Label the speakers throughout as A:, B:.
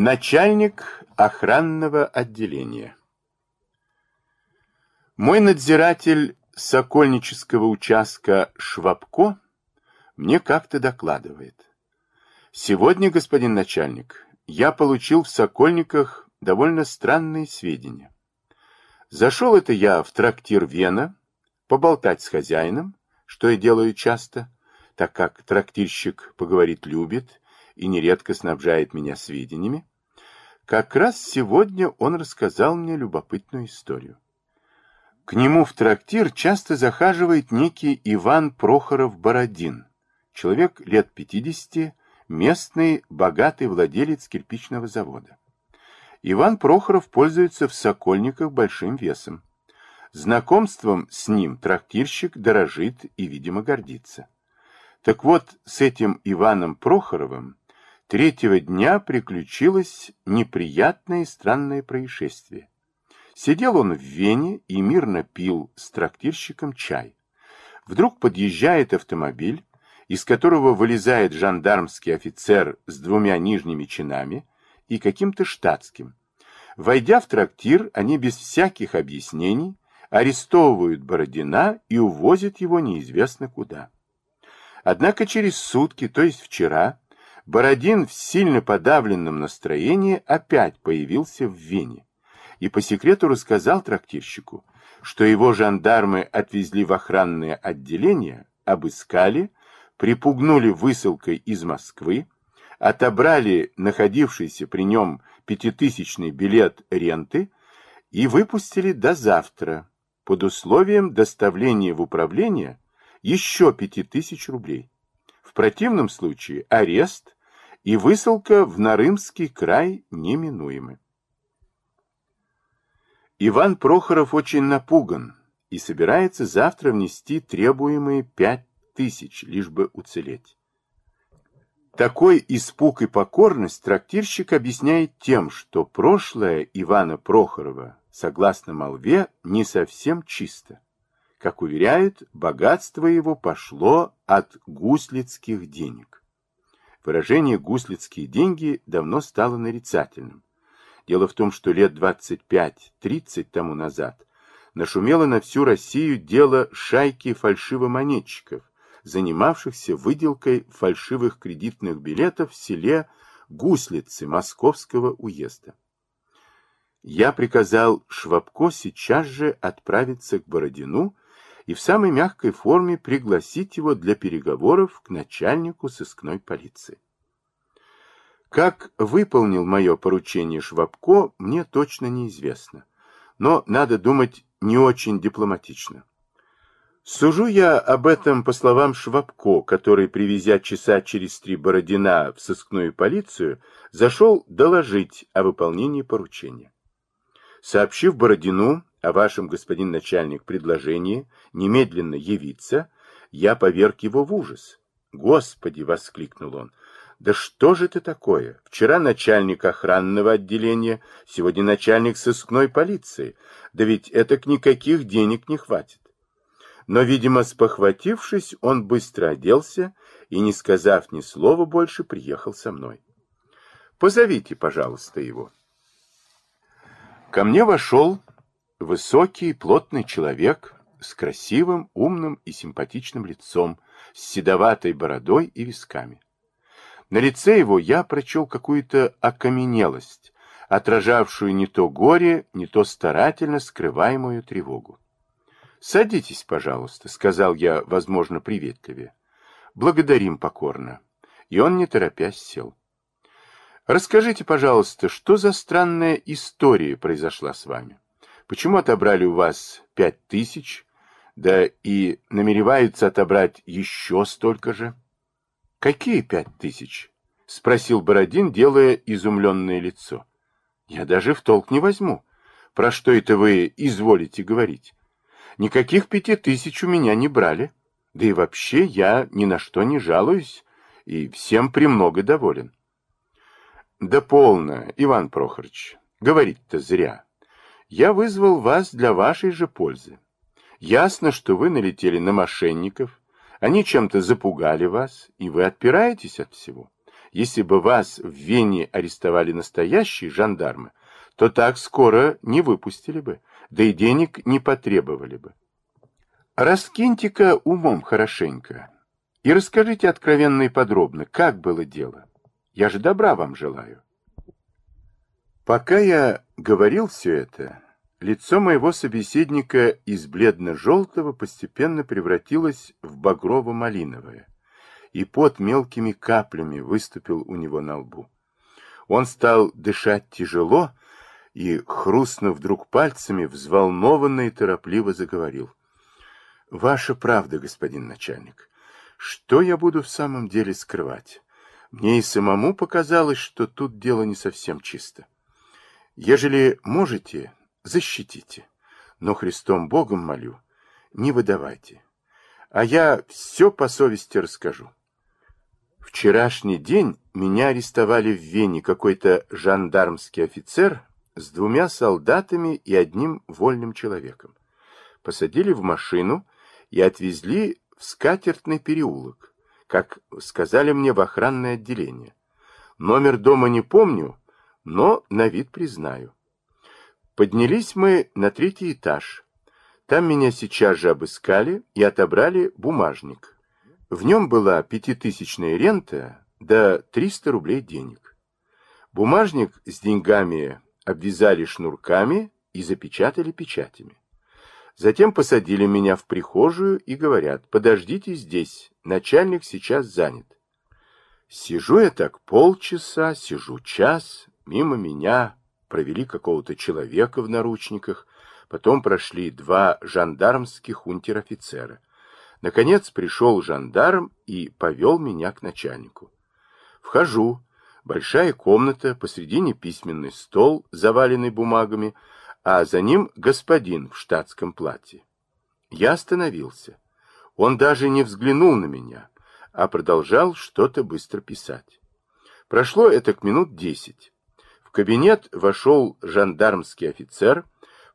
A: Начальник охранного отделения Мой надзиратель Сокольнического участка Швабко мне как-то докладывает. Сегодня, господин начальник, я получил в Сокольниках довольно странные сведения. Зашел это я в трактир Вена, поболтать с хозяином, что я делаю часто, так как трактирщик поговорить любит и нередко снабжает меня сведениями. Как раз сегодня он рассказал мне любопытную историю. К нему в трактир часто захаживает некий Иван Прохоров-Бородин, человек лет 50, местный богатый владелец кирпичного завода. Иван Прохоров пользуется в Сокольниках большим весом. Знакомством с ним трактирщик дорожит и, видимо, гордится. Так вот, с этим Иваном Прохоровым третьего дня приключилось неприятное и странное происшествие. Сидел он в Вене и мирно пил с трактирщиком чай. Вдруг подъезжает автомобиль, из которого вылезает жандармский офицер с двумя нижними чинами и каким-то штатским. Войдя в трактир, они без всяких объяснений арестовывают Бородина и увозят его неизвестно куда. Однако через сутки, то есть вчера, Бородин в сильно подавленном настроении опять появился в Вене и по секрету рассказал трактирщику, что его жандармы отвезли в охранное отделение, обыскали, припугнули высылкой из Москвы, отобрали находившийся при нем пятитысячный билет ренты и выпустили до завтра под условием доставления в управление еще пяти тысяч рублей. В противном случае арест и высылка в Нарымский край неминуемы. Иван Прохоров очень напуган и собирается завтра внести требуемые пять тысяч, лишь бы уцелеть. Такой испуг и покорность трактирщик объясняет тем, что прошлое Ивана Прохорова, согласно молве, не совсем чисто. Как уверяют, богатство его пошло от гуслицких денег. Выражение «гуслицкие деньги» давно стало нарицательным. Дело в том, что лет 25-30 тому назад нашумело на всю Россию дело шайки фальшивомонетчиков, занимавшихся выделкой фальшивых кредитных билетов в селе Гуслицы Московского уезда. Я приказал Швабко сейчас же отправиться к Бородину и в самой мягкой форме пригласить его для переговоров к начальнику сыскной полиции. Как выполнил мое поручение Швабко, мне точно неизвестно. Но, надо думать, не очень дипломатично. Сужу я об этом по словам Швабко, который, привезя часа через три Бородина в сыскную полицию, зашел доложить о выполнении поручения. Сообщив Бородину о вашем, господин начальник, предложении немедленно явиться, я поверг его в ужас. «Господи!» — воскликнул он. Да что же это такое? Вчера начальник охранного отделения, сегодня начальник сыскной полиции. Да ведь это никаких денег не хватит. Но, видимо, спохватившись, он быстро оделся и, не сказав ни слова больше, приехал со мной. Позовите, пожалуйста, его. Ко мне вошел высокий, плотный человек с красивым, умным и симпатичным лицом, с седоватой бородой и висками. На лице его я прочел какую-то окаменелость, отражавшую не то горе, не то старательно скрываемую тревогу. «Садитесь, пожалуйста», — сказал я, возможно, приветливее. «Благодарим покорно». И он, не торопясь, сел. «Расскажите, пожалуйста, что за странная история произошла с вами? Почему отобрали у вас пять тысяч, да и намереваются отобрать еще столько же?» «Какие пять тысяч?» — спросил Бородин, делая изумленное лицо. «Я даже в толк не возьму. Про что это вы изволите говорить? Никаких пяти тысяч у меня не брали. Да и вообще я ни на что не жалуюсь и всем премного доволен». «Да полно, Иван Прохорович. Говорить-то зря. Я вызвал вас для вашей же пользы. Ясно, что вы налетели на мошенников, они чем-то запугали вас, и вы отпираетесь от всего. Если бы вас в Вене арестовали настоящие жандармы, то так скоро не выпустили бы, да и денег не потребовали бы. Раскиньте-ка умом хорошенько и расскажите откровенно и подробно, как было дело. Я же добра вам желаю. Пока я говорил все это, лицо моего собеседника из бледно-желтого постепенно превратилось в багрово-малиновое, и под мелкими каплями выступил у него на лбу. Он стал дышать тяжело и, хрустнув вдруг пальцами, взволнованно и торопливо заговорил. Ваша правда, господин начальник. Что я буду в самом деле скрывать? Мне и самому показалось, что тут дело не совсем чисто. Ежели можете, защитите. Но Христом Богом молю, не выдавайте. А я все по совести расскажу. Вчерашний день меня арестовали в Вене какой-то жандармский офицер с двумя солдатами и одним вольным человеком. Посадили в машину и отвезли в скатертный переулок, как сказали мне в охранное отделение. Номер дома не помню, но на вид признаю. Поднялись мы на третий этаж. Там меня сейчас же обыскали и отобрали бумажник. В нем была пятитысячная рента, да 300 рублей денег. Бумажник с деньгами обвязали шнурками и запечатали печатями. Затем посадили меня в прихожую и говорят, подождите здесь, начальник сейчас занят. Сижу я так полчаса, сижу час, мимо меня провели какого-то человека в наручниках, потом прошли два жандармских унтер-офицера. Наконец пришел жандарм и повел меня к начальнику. Вхожу, большая комната, посредине письменный стол, заваленный бумагами, а за ним господин в штатском платье. Я остановился. Он даже не взглянул на меня, а продолжал что-то быстро писать. Прошло это к минут десять. В кабинет вошел жандармский офицер,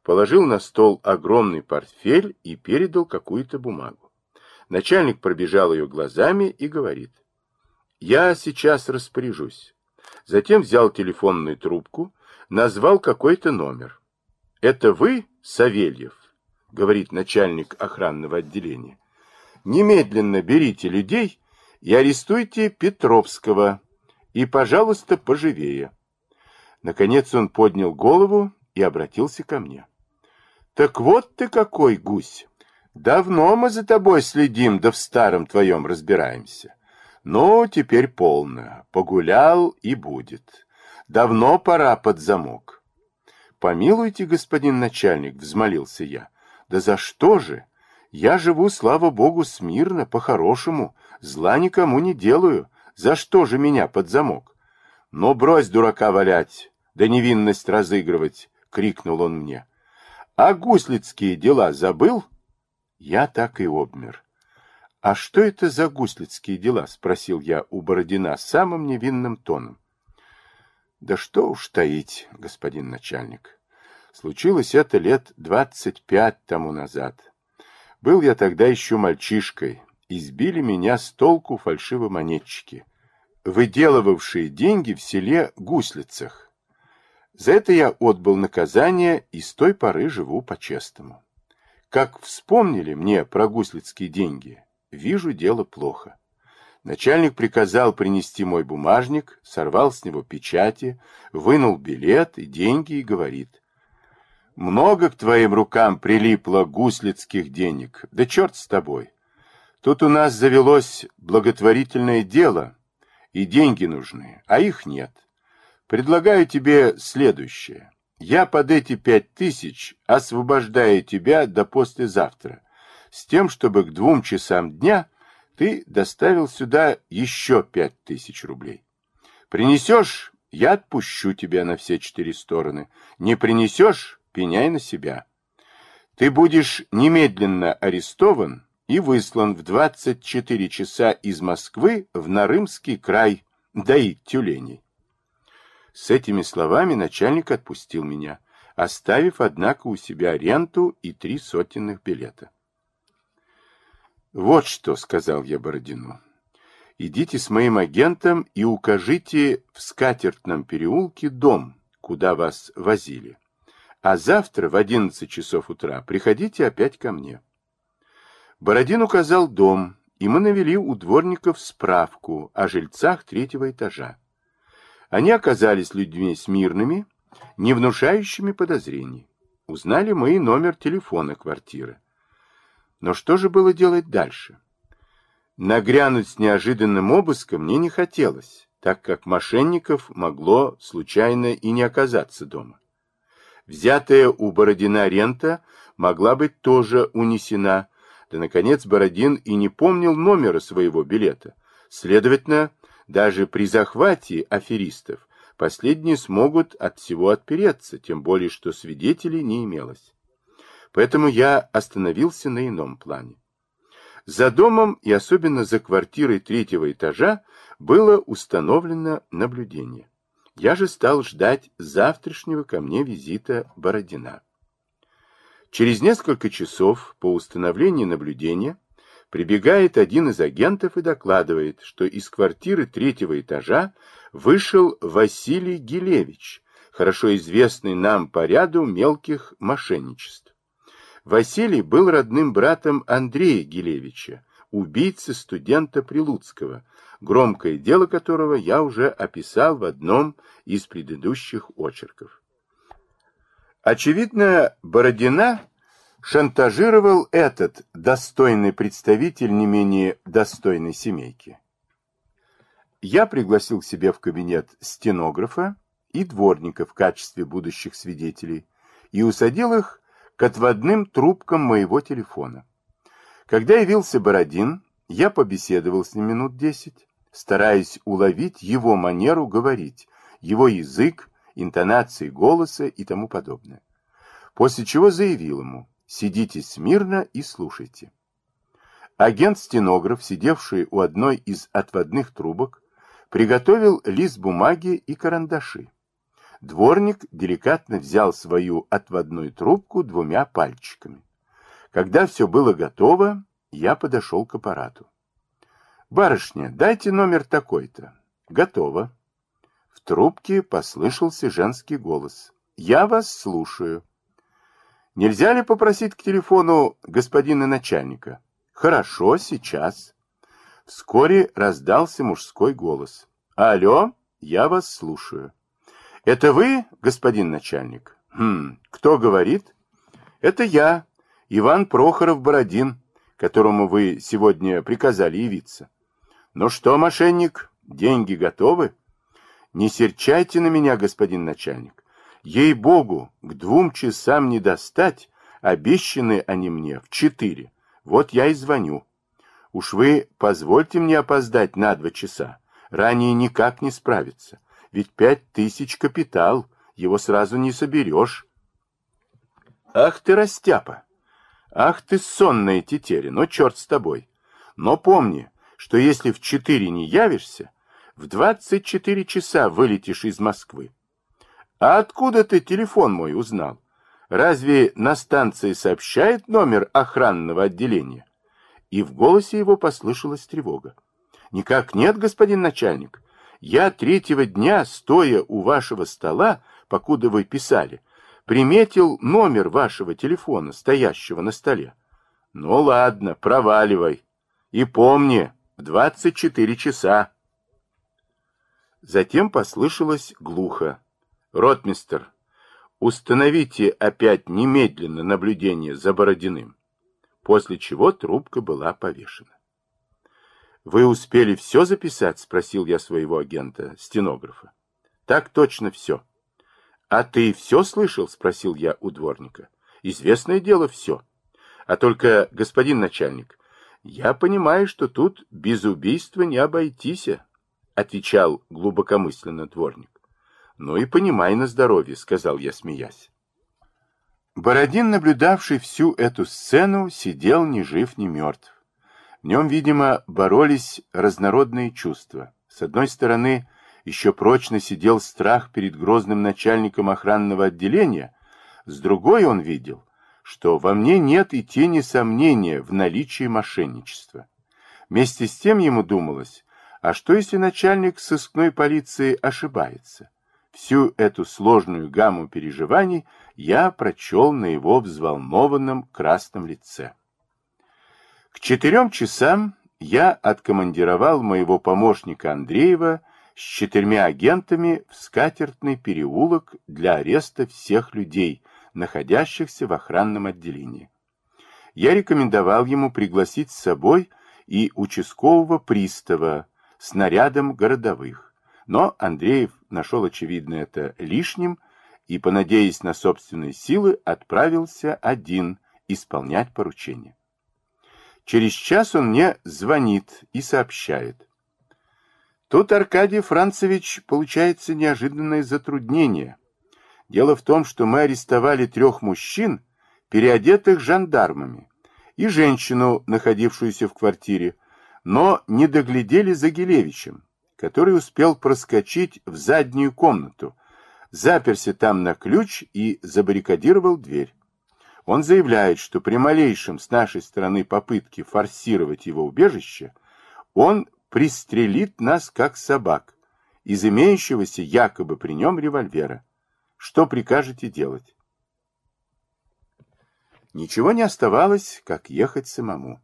A: положил на стол огромный портфель и передал какую-то бумагу. Начальник пробежал ее глазами и говорит, «Я сейчас распоряжусь». Затем взял телефонную трубку, назвал какой-то номер. «Это вы, Савельев?» — говорит начальник охранного отделения. «Немедленно берите людей и арестуйте Петровского, и, пожалуйста, поживее». Наконец он поднял голову и обратился ко мне. «Так вот ты какой гусь! Давно мы за тобой следим, да в старом твоем разбираемся. Ну, теперь полно. Погулял и будет. Давно пора под замок». «Помилуйте, господин начальник», — взмолился я. «Да за что же? Я живу, слава богу, смирно, по-хорошему, зла никому не делаю. За что же меня под замок?» «Ну, брось дурака валять, да невинность разыгрывать!» — крикнул он мне. «А гуслицкие дела забыл?» Я так и обмер. «А что это за гуслицкие дела?» — спросил я у Бородина самым невинным тоном. Да что уж таить, господин начальник. Случилось это лет двадцать пять тому назад. Был я тогда еще мальчишкой. Избили меня с толку фальшивомонетчики, выделывавшие деньги в селе Гуслицах. За это я отбыл наказание и с той поры живу по-честному. Как вспомнили мне про гуслицкие деньги, вижу дело плохо. Начальник приказал принести мой бумажник, сорвал с него печати, вынул билет и деньги и говорит. «Много к твоим рукам прилипло гуслицких денег, да черт с тобой. Тут у нас завелось благотворительное дело, и деньги нужны, а их нет. Предлагаю тебе следующее. Я под эти пять тысяч освобождаю тебя до послезавтра, с тем, чтобы к двум часам дня ты доставил сюда еще пять тысяч рублей. Принесешь, я отпущу тебя на все четыре стороны. Не принесешь, пеняй на себя. Ты будешь немедленно арестован и выслан в 24 часа из Москвы в Нарымский край доить тюленей. С этими словами начальник отпустил меня, оставив, однако, у себя ренту и три сотенных билета. «Вот что», — сказал я Бородину, Идите с моим агентом и укажите в скатертном переулке дом, куда вас возили. А завтра в 11 часов утра приходите опять ко мне. Бородин указал дом, и мы навели у дворников справку о жильцах третьего этажа. Они оказались людьми смирными, не внушающими подозрений. Узнали мы и номер телефона квартиры. Но что же было делать дальше? Нагрянуть с неожиданным обыском мне не хотелось, так как мошенников могло случайно и не оказаться дома. Взятая у Бородина рента могла быть тоже унесена, да, наконец, Бородин и не помнил номера своего билета. Следовательно, даже при захвате аферистов последние смогут от всего отпереться, тем более, что свидетелей не имелось. Поэтому я остановился на ином плане. За домом и особенно за квартирой третьего этажа было установлено наблюдение. Я же стал ждать завтрашнего ко мне визита Бородина. Через несколько часов по установлению наблюдения прибегает один из агентов и докладывает, что из квартиры третьего этажа вышел Василий Гилевич, хорошо известный нам по ряду мелких мошенничеств. Василий был родным братом Андрея Гилевича, убийцы студента Прилуцкого, громкое дело которого я уже описал в одном из предыдущих очерков. Очевидно, Бородина шантажировал этот достойный представитель не менее достойной семейки. Я пригласил к себе в кабинет стенографа и дворника в качестве будущих свидетелей и усадил их к отводным трубкам моего телефона. Когда явился Бородин, я побеседовал с ним минут десять, стараясь уловить его манеру говорить, его язык, интонации голоса и тому подобное. После чего заявил ему, сидите смирно и слушайте. Агент-стенограф, сидевший у одной из отводных трубок, приготовил лист бумаги и карандаши. Дворник деликатно взял свою отводную трубку двумя пальчиками. Когда все было готово, я подошел к аппарату. «Барышня, дайте номер такой-то». «Готово». В трубке послышался женский голос. «Я вас слушаю». «Нельзя ли попросить к телефону господина начальника?» «Хорошо, сейчас». Вскоре раздался мужской голос. «Алло, я вас слушаю». «Это вы, господин начальник?» «Хм, кто говорит?» «Это я, Иван Прохоров-Бородин, которому вы сегодня приказали явиться». Ну что, мошенник, деньги готовы? Не серчайте на меня, господин начальник. Ей-богу, к двум часам не достать, обещаны они мне в четыре. Вот я и звоню. Уж вы позвольте мне опоздать на два часа. Ранее никак не справиться. Ведь пять тысяч капитал, его сразу не соберешь. Ах ты, растяпа! Ах ты, сонная тетеря, ну черт с тобой. Но помни, что если в четыре не явишься, в двадцать четыре часа вылетишь из Москвы. А откуда ты телефон мой узнал? Разве на станции сообщает номер охранного отделения? И в голосе его послышалась тревога. Никак нет, господин начальник. Я третьего дня, стоя у вашего стола, покуда вы писали, приметил номер вашего телефона, стоящего на столе. Ну ладно, проваливай. И помни, в 24 часа. Затем послышалось глухо. «Ротмистер, установите опять немедленно наблюдение за Бородиным». После чего трубка была повешена. «Вы успели все записать?» — спросил я своего агента, стенографа. «Так точно все». «А ты все слышал?» — спросил я у дворника. «Известное дело все. А только, господин начальник, «Я понимаю, что тут без убийства не обойтись», — отвечал глубокомысленно дворник. «Ну и понимай на здоровье», — сказал я, смеясь. Бородин, наблюдавший всю эту сцену, сидел ни жив, ни мертв. В нем, видимо, боролись разнородные чувства. С одной стороны, еще прочно сидел страх перед грозным начальником охранного отделения, с другой он видел — что во мне нет и тени сомнения в наличии мошенничества. Вместе с тем ему думалось, А что, если начальник сыскной полиции ошибается? Всю эту сложную гамму переживаний я прочел на его взволнованном красном лице. К четырем часам я откомандировал моего помощника Андреева с четырьмя агентами в скатертный переулок для ареста всех людей, находящихся в охранном отделении. Я рекомендовал ему пригласить с собой и участкового пристава с нарядом городовых. Но Андреев нашел, очевидно, это лишним и, понадеясь на собственные силы, отправился один исполнять поручение. Через час он мне звонит и сообщает. Тут, Аркадий Францевич, получается неожиданное затруднение. Дело в том, что мы арестовали трех мужчин, переодетых жандармами, и женщину, находившуюся в квартире, но не доглядели за Гелевичем, который успел проскочить в заднюю комнату, заперся там на ключ и забаррикадировал дверь. Он заявляет, что при малейшем с нашей стороны попытке форсировать его убежище, он пристрелит нас как собак из имеющегося якобы при нем револьвера. Что прикажете делать? Ничего не оставалось, как ехать самому.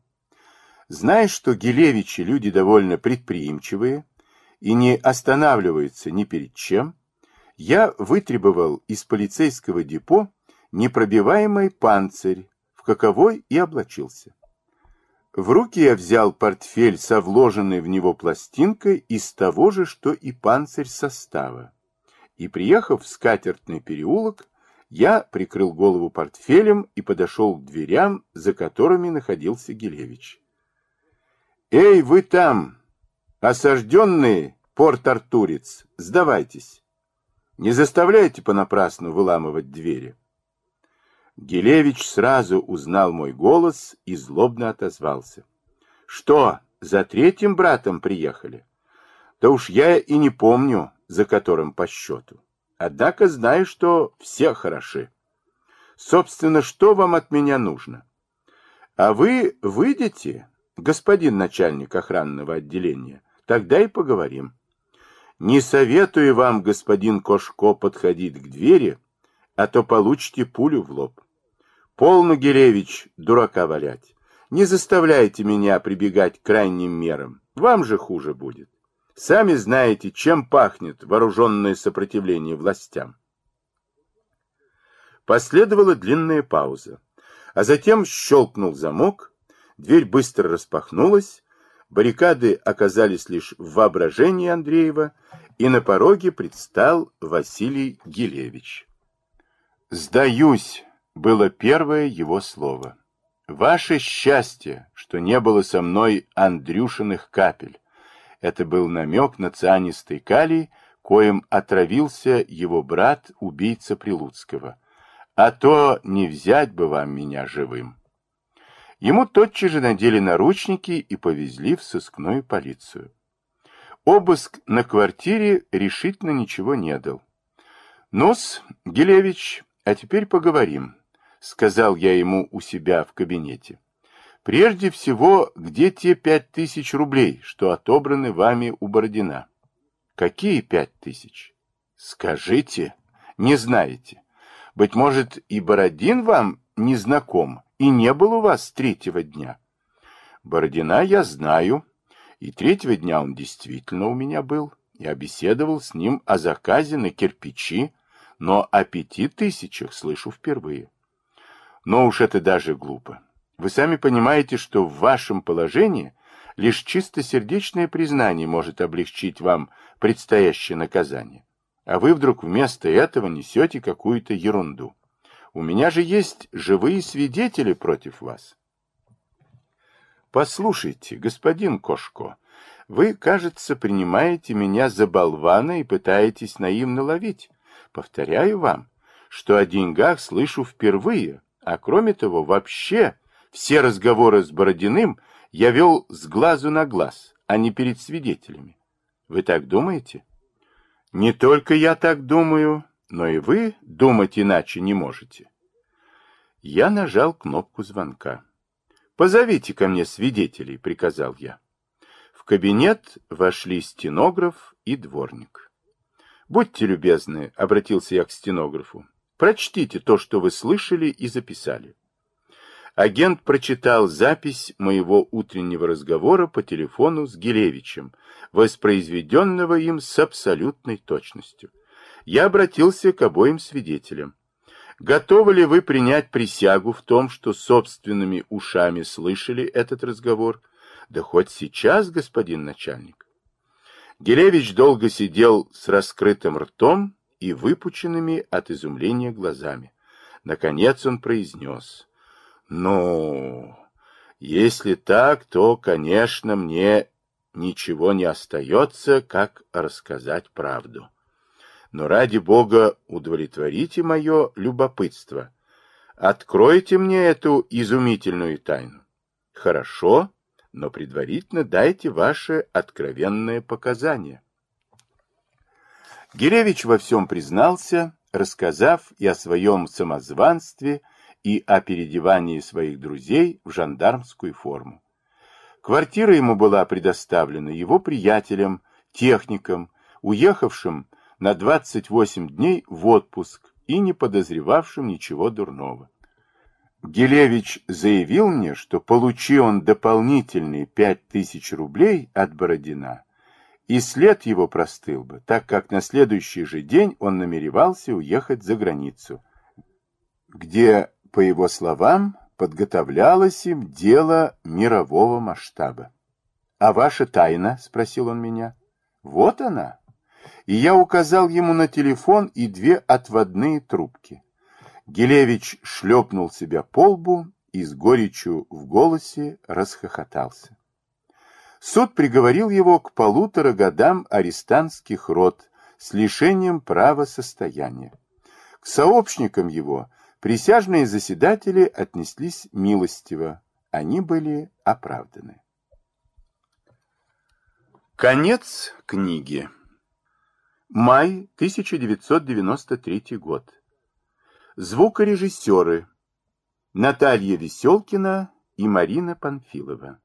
A: Зная, что Гелевичи люди довольно предприимчивые и не останавливаются ни перед чем, я вытребовал из полицейского депо непробиваемый панцирь, в каковой и облачился. В руки я взял портфель со вложенной в него пластинкой из того же, что и панцирь состава. И, приехав в скатертный переулок, я прикрыл голову портфелем и подошел к дверям, за которыми находился Гелевич. «Эй, вы там, осажденные, порт-артурец, сдавайтесь! Не заставляйте понапрасну выламывать двери!» Гелевич сразу узнал мой голос и злобно отозвался. «Что, за третьим братом приехали?» «Да уж я и не помню, за которым по счету. Однако знаю, что все хороши. Собственно, что вам от меня нужно? А вы выйдете, господин начальник охранного отделения, тогда и поговорим. Не советую вам, господин Кошко, подходить к двери, а то получите пулю в лоб. Полно, Гелевич, дурака валять. Не заставляйте меня прибегать к крайним мерам. Вам же хуже будет. Сами знаете, чем пахнет вооруженное сопротивление властям. Последовала длинная пауза, а затем щелкнул замок, дверь быстро распахнулась, баррикады оказались лишь в воображении Андреева, и на пороге предстал Василий Гилевич. «Сдаюсь!» было первое его слово. «Ваше счастье, что не было со мной Андрюшиных капель». Это был намек на цианистый калий, коим отравился его брат, убийца Прилуцкого. А то не взять бы вам меня живым. Ему тотчас же надели наручники и повезли в сыскную полицию. Обыск на квартире решительно ничего не дал. «Ну-с, Гилевич, а теперь поговорим», — сказал я ему у себя в кабинете. «Прежде всего, где те пять тысяч рублей, что отобраны вами у Бородина?» «Какие пять тысяч?» «Скажите, не знаете. Быть может, и Бородин вам не знаком, и не был у вас третьего дня?» «Бородина я знаю, и третьего дня он действительно у меня был. Я беседовал с ним о заказе на кирпичи, но о пяти тысячах слышу впервые». Но уж это даже глупо. Вы сами понимаете, что в вашем положении лишь чистосердечное признание может облегчить вам предстоящее наказание. А вы вдруг вместо этого несете какую-то ерунду. У меня же есть живые свидетели против вас. Послушайте, господин Кошко, вы, кажется, принимаете меня за болвана и пытаетесь наивно ловить. Повторяю вам, что о деньгах слышу впервые, а кроме того, вообще все разговоры с Бородиным я вел с глазу на глаз, а не перед свидетелями. Вы так думаете? Не только я так думаю, но и вы думать иначе не можете. Я нажал кнопку звонка. «Позовите ко мне свидетелей», — приказал я. В кабинет вошли стенограф и дворник. «Будьте любезны», — обратился я к стенографу, — «прочтите то, что вы слышали и записали». Агент прочитал запись моего утреннего разговора по телефону с Гелевичем, воспроизведенного им с абсолютной точностью. Я обратился к обоим свидетелям. Готовы ли вы принять присягу в том, что собственными ушами слышали этот разговор? Да хоть сейчас, господин начальник. Гелевич долго сидел с раскрытым ртом и выпученными от изумления глазами. Наконец он произнес. «Ну, если так, то, конечно, мне ничего не остается, как рассказать правду. Но ради Бога удовлетворите мое любопытство. Откройте мне эту изумительную тайну. Хорошо, но предварительно дайте ваши откровенные показания. Гиревич во всем признался, рассказав и о своем самозванстве, и о переодевании своих друзей в жандармскую форму. Квартира ему была предоставлена его приятелем, техником, уехавшим на 28 дней в отпуск и не подозревавшим ничего дурного. Гелевич заявил мне, что получи он дополнительные пять тысяч рублей от Бородина, и след его простыл бы, так как на следующий же день он намеревался уехать за границу, где, по его словам, подготовлялось им дело мирового масштаба. «А ваша тайна?» — спросил он меня. «Вот она». И я указал ему на телефон и две отводные трубки. Гелевич шлепнул себя по лбу и с горечью в голосе расхохотался. Суд приговорил его к полутора годам арестантских род с лишением права состояния. К сообщникам его присяжные заседатели отнеслись милостиво, они были оправданы. Конец книги. Май 1993 год. Звукорежиссеры Наталья Веселкина и Марина Панфилова.